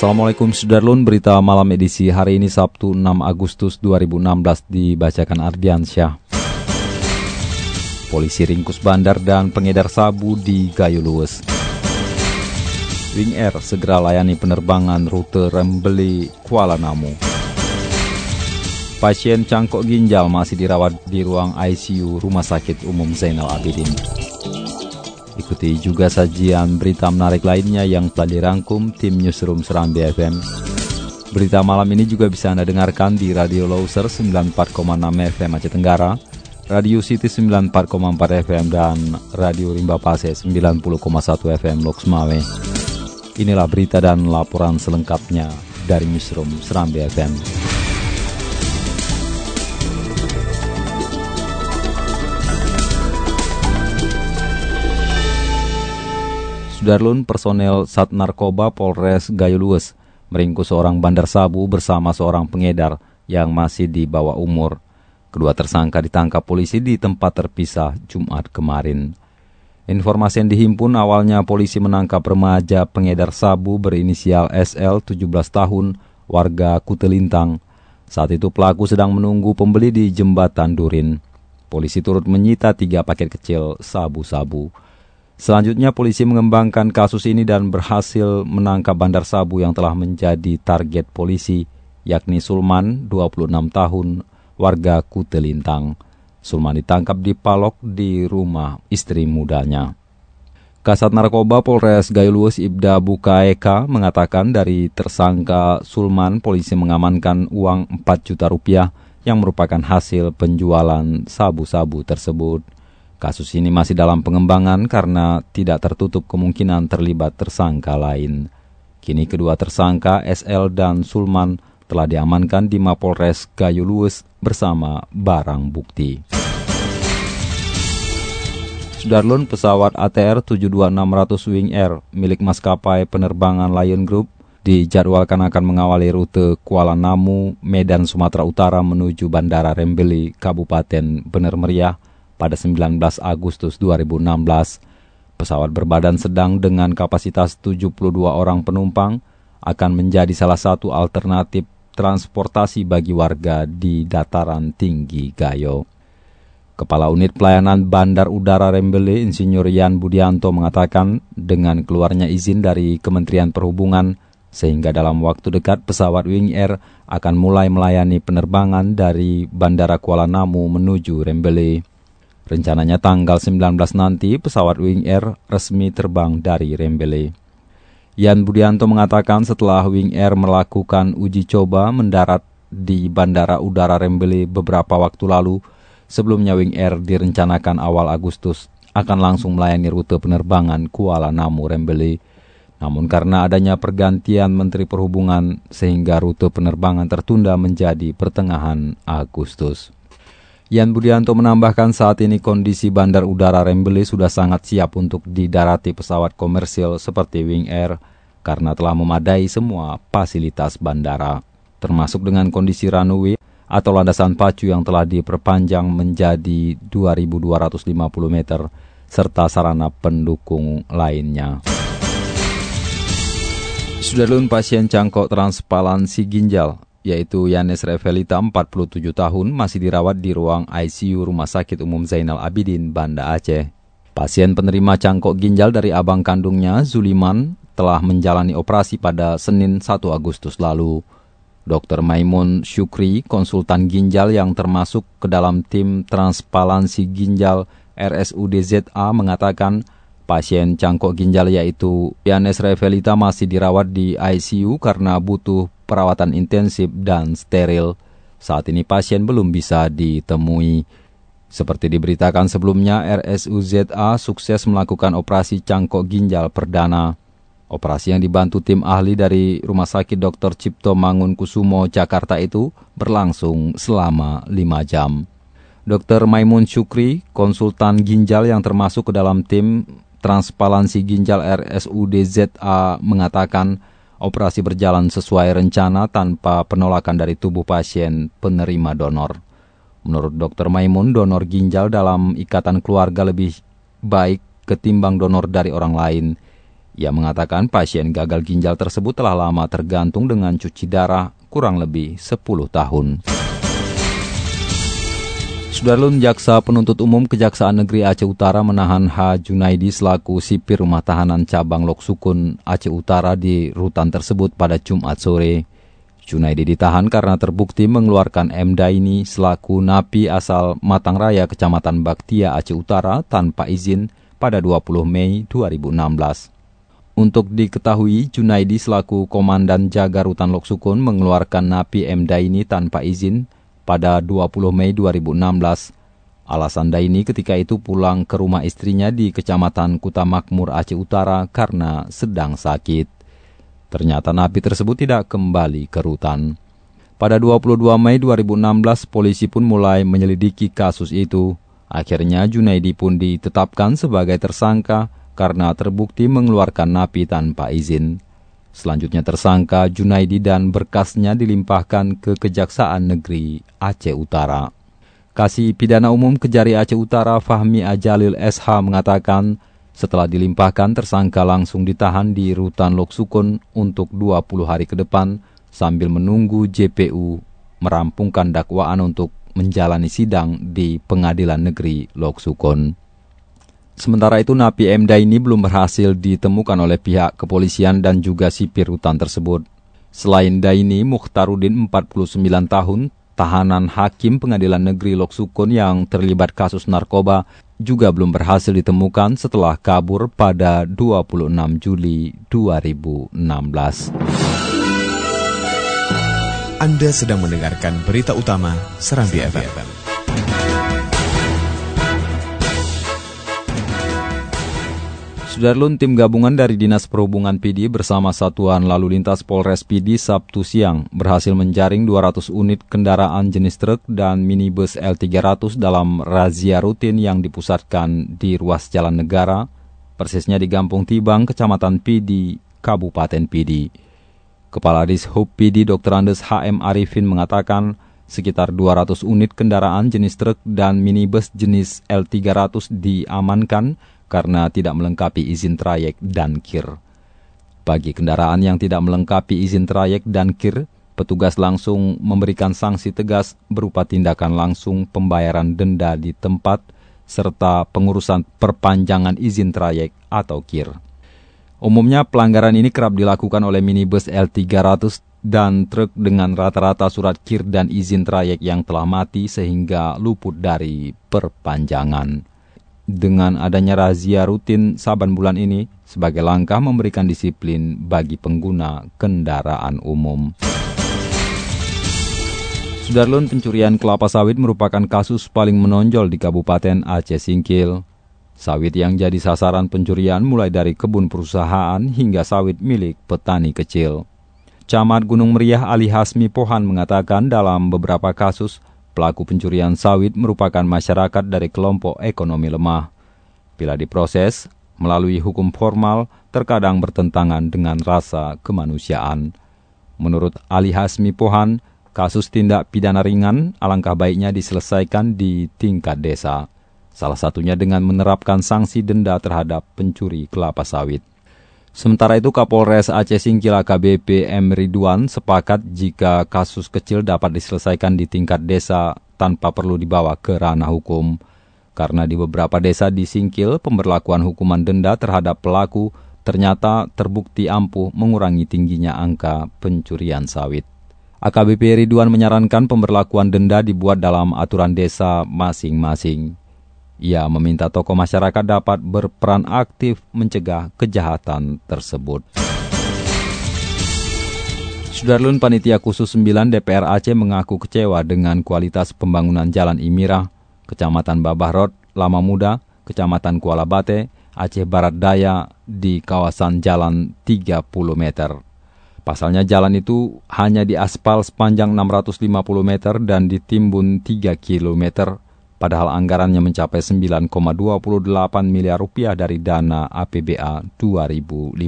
Assalamualaikum Sudarlun, berita malam edisi hari ini Sabtu 6 Agustus 2016 dibacakan Ardiansyah. Polisi ringkus bandar dan pengedar sabu di Gayo. Wing Air segera layani penerbangan rute Rembeli Kuala Namu. Pasien cangkok ginjal masih dirawat di ruang ICU Rumah Sakit Umum Zainal Abidin. Ikuti juga sajian berita menarik lainnya yang telah dirangkum tim Newsroom Seram BFM. Berita malam ini juga bisa Anda dengarkan di Radio Loser 94,6 FM Aceh Tenggara, Radio City 94,4 FM, dan Radio Rimba Pase 90,1 FM Loks Mawe. Inilah berita dan laporan selengkapnya dari Newsroom Seram BFM. Sudarlun personel Sat Narkoba Polres Gayo Luwes meringkus seorang bandar sabu bersama seorang pengedar yang masih di bawah umur. Kedua tersangka ditangkap polisi di tempat terpisah Jumat kemarin. Informasi yang dihimpun awalnya polisi menangkap remaja pengedar sabu berinisial SL 17 tahun warga Kutelintang. Saat itu pelaku sedang menunggu pembeli di jembatan Durin. Polisi turut menyita tiga paket kecil sabu-sabu. Selanjutnya polisi mengembangkan kasus ini dan berhasil menangkap bandar sabu yang telah menjadi target polisi, yakni Sulman, 26 tahun, warga Kutelintang. Sulman ditangkap di Palok di rumah istri mudanya. Kasat Narkoba Polres Gayulus Ibda Bukaeka mengatakan dari tersangka Sulman polisi mengamankan uang 4 juta rupiah yang merupakan hasil penjualan sabu-sabu tersebut. Kasus ini masih dalam pengembangan karena tidak tertutup kemungkinan terlibat tersangka lain. Kini kedua tersangka SL dan Sulman telah diamankan di Mapolres Gayo Luwes bersama barang bukti. Sudarlun pesawat ATR 72600 Wing Air milik maskapai penerbangan Lion Group dijadwalkan akan mengawali rute Kuala Namu, Medan, Sumatera Utara menuju Bandara Rembeli, Kabupaten Bener Meriah pada 19 Agustus 2016. Pesawat berbadan sedang dengan kapasitas 72 orang penumpang akan menjadi salah satu alternatif transportasi bagi warga di dataran tinggi Gayo. Kepala Unit Pelayanan Bandar Udara Rembele, Insinyur Yan Budianto mengatakan dengan keluarnya izin dari Kementerian Perhubungan, sehingga dalam waktu dekat pesawat Wing Air akan mulai melayani penerbangan dari Bandara Kuala Namu menuju Rembele. Rencananya tanggal 19 nanti pesawat Wing Air resmi terbang dari Rembele. Yan Budianto mengatakan setelah Wing Air melakukan uji coba mendarat di Bandara Udara Rembele beberapa waktu lalu, sebelumnya Wing Air direncanakan awal Agustus akan langsung melayani rute penerbangan Kuala Namu Rembele. Namun karena adanya pergantian Menteri Perhubungan sehingga rute penerbangan tertunda menjadi pertengahan Agustus. Yan Budianto menambahkan saat ini kondisi bandar udara Rembele sudah sangat siap untuk didarati pesawat komersil seperti Wing Air karena telah memadai semua fasilitas bandara, termasuk dengan kondisi runway atau landasan pacu yang telah diperpanjang menjadi 2.250 meter, serta sarana pendukung lainnya. Sudarlun pasien cangkok transpalansi ginjal yaitu Yanes Revelita 47 tahun masih dirawat di ruang ICU Rumah Sakit Umum Zainal Abidin, Banda Aceh. Pasien penerima cangkok ginjal dari abang kandungnya, Zuliman, telah menjalani operasi pada Senin 1 Agustus lalu. Dr. Maimun Syukri, konsultan ginjal yang termasuk ke dalam tim transpalansi ginjal RSUD ZA mengatakan pasien cangkok ginjal yaitu Yanes Revelita masih dirawat di ICU karena butuh perawatan intensif dan steril. Saat ini pasien belum bisa ditemui. Seperti diberitakan sebelumnya, RSUZA sukses melakukan operasi cangkok ginjal perdana. Operasi yang dibantu tim ahli dari Rumah Sakit Dr. Cipto Mangun Kusumo, Jakarta itu berlangsung selama 5 jam. Dr. Maimun Syukri, konsultan ginjal yang termasuk ke dalam tim transparansi ginjal RSUDZA mengatakan operasi berjalan sesuai rencana tanpa penolakan dari tubuh pasien penerima donor. Menurut Dr. Maimun, donor ginjal dalam ikatan keluarga lebih baik ketimbang donor dari orang lain. Ia mengatakan pasien gagal ginjal tersebut telah lama tergantung dengan cuci darah kurang lebih 10 tahun. Sudarlun Jaksa Penuntut Umum Kejaksaan Negeri Aceh Utara menahan H. Junaidi selaku sipir rumah tahanan cabang Loksukun Aceh Utara di rutan tersebut pada Jumat sore. Junaidi ditahan karena terbukti mengeluarkan M. Daini selaku napi asal Matang Raya, Kecamatan Baktia, Aceh Utara tanpa izin pada 20 Mei 2016. Untuk diketahui, Junaidi selaku Komandan Jaga Rutan Loksukun mengeluarkan napi M. Daini tanpa izin pada 20 Mei 2016. Alasan Daini ketika itu pulang ke rumah istrinya di Kecamatan Kuta Makmur, Aceh Utara karena sedang sakit. Ternyata napi tersebut tidak kembali ke rutan. Pada 22 Mei 2016, polisi pun mulai menyelidiki kasus itu. Akhirnya Junaidi pun ditetapkan sebagai tersangka karena terbukti mengeluarkan napi tanpa izin. Selanjutnya tersangka Junaidi dan berkasnya dilimpahkan ke Kejaksaan Negeri Aceh Utara. Kasih Pidana Umum Kejari Aceh Utara Fahmi Ajalil SH mengatakan setelah dilimpahkan, tersangka langsung ditahan di Rutan Loksukun untuk 20 hari ke depan sambil menunggu JPU merampungkan dakwaan untuk menjalani sidang di Pengadilan Negeri Loksukun. Sementara itu, napi Mda ini belum berhasil ditemukan oleh pihak kepolisian dan juga sipir rutan tersebut. Selain Daini, Mukhtarudin 49 tahun, tahanan hakim pengadilan negeri Loksukun yang terlibat kasus narkoba juga belum berhasil ditemukan setelah kabur pada 26 Juli 2016. Anda sedang mendengarkan berita utama Serambi FM. Sudarlun tim gabungan dari Dinas Perhubungan PD bersama Satuan Lalu Lintas Polres PD Sabtu siang berhasil menjaring 200 unit kendaraan jenis truk dan minibus L300 dalam razia rutin yang dipusatkan di ruas jalan negara, persisnya di Gampung Tibang, Kecamatan PD, Kabupaten PD. Kepala Dishub PD Dr. Andes HM Arifin mengatakan sekitar 200 unit kendaraan jenis truk dan minibus jenis L300 diamankan karena tidak melengkapi izin trayek dan kir. Bagi kendaraan yang tidak melengkapi izin trayek dan kir, petugas langsung memberikan sanksi tegas berupa tindakan langsung pembayaran denda di tempat serta pengurusan perpanjangan izin trayek atau kir. Umumnya pelanggaran ini kerap dilakukan oleh minibus L300 dan truk dengan rata-rata surat kir dan izin trayek yang telah mati sehingga luput dari perpanjangan dengan adanya razia rutin saban bulan ini sebagai langkah memberikan disiplin bagi pengguna kendaraan umum. Sudarlun pencurian kelapa sawit merupakan kasus paling menonjol di Kabupaten Aceh Singkil. Sawit yang jadi sasaran pencurian mulai dari kebun perusahaan hingga sawit milik petani kecil. Camat Gunung Meriah Ali Hasmi Pohan mengatakan dalam beberapa kasus Pelaku pencurian sawit merupakan masyarakat dari kelompok ekonomi lemah. Bila diproses, melalui hukum formal, terkadang bertentangan dengan rasa kemanusiaan. Menurut Ali Hasmi Pohan, kasus tindak pidana ringan alangkah baiknya diselesaikan di tingkat desa. Salah satunya dengan menerapkan sanksi denda terhadap pencuri kelapa sawit. Sementara itu Kapolres Aceh Singkil AKBP M. Ridwan sepakat jika kasus kecil dapat diselesaikan di tingkat desa tanpa perlu dibawa ke ranah hukum. Karena di beberapa desa di Singkil, pemberlakuan hukuman denda terhadap pelaku ternyata terbukti ampuh mengurangi tingginya angka pencurian sawit. AKBP Ridwan menyarankan pemberlakuan denda dibuat dalam aturan desa masing-masing. Ia meminta tokoh masyarakat dapat berperan aktif mencegah kejahatan tersebut. Sudarlun Panitia Khusus 9 DPR Aceh mengaku kecewa dengan kualitas pembangunan Jalan Imirah Kecamatan Babahrod, Lama Muda, Kecamatan Kuala Bate, Aceh Barat Daya di kawasan jalan 30 meter. Pasalnya jalan itu hanya diaspal sepanjang 650 meter dan ditimbun 3 km, padahal anggarannya mencapai 9,28 miliar rupiah dari dana APBA 2015.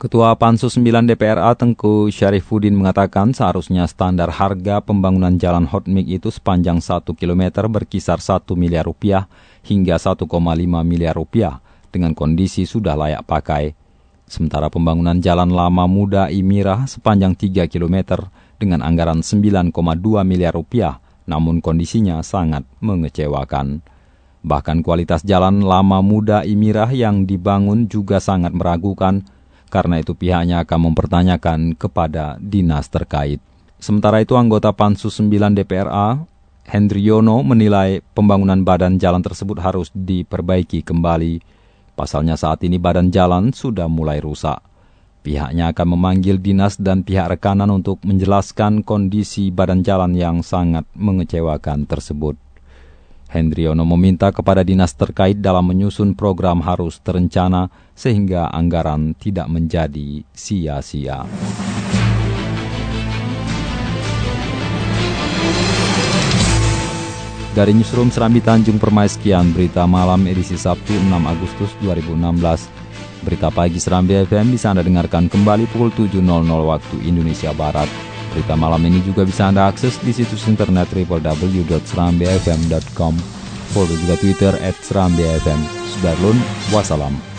Ketua Pansus 9 DPRA Tengku Syarifuddin mengatakan seharusnya standar harga pembangunan jalan hotmik itu sepanjang 1 km berkisar 1 miliar rupiah hingga 1,5 miliar rupiah dengan kondisi sudah layak pakai. Sementara pembangunan jalan lama muda Imirah sepanjang 3 km dengan anggaran 9,2 miliar rupiah namun kondisinya sangat mengecewakan. Bahkan kualitas jalan lama muda Imirah yang dibangun juga sangat meragukan karena itu pihaknya akan mempertanyakan kepada dinas terkait. Sementara itu anggota Pansus 9 DPRA, Hendriono menilai pembangunan badan jalan tersebut harus diperbaiki kembali. Pasalnya saat ini badan jalan sudah mulai rusak. Pihaknya akan memanggil dinas dan pihak rekanan untuk menjelaskan kondisi badan jalan yang sangat mengecewakan tersebut. Hendriono meminta kepada dinas terkait dalam menyusun program harus terencana sehingga anggaran tidak menjadi sia-sia. Dari Newsroom Serambi Tanjung Permai sekian berita malam edisi Sabtu 6 Agustus 2016. Berita pagi Serambi FM bisa Anda dengarkan kembali pukul 7.00 waktu Indonesia Barat. Berita malam ini juga bisa Anda akses di situs internet www.serambifm.com. Follow juga Twitter at Serambifm. Sudarlun, wassalam.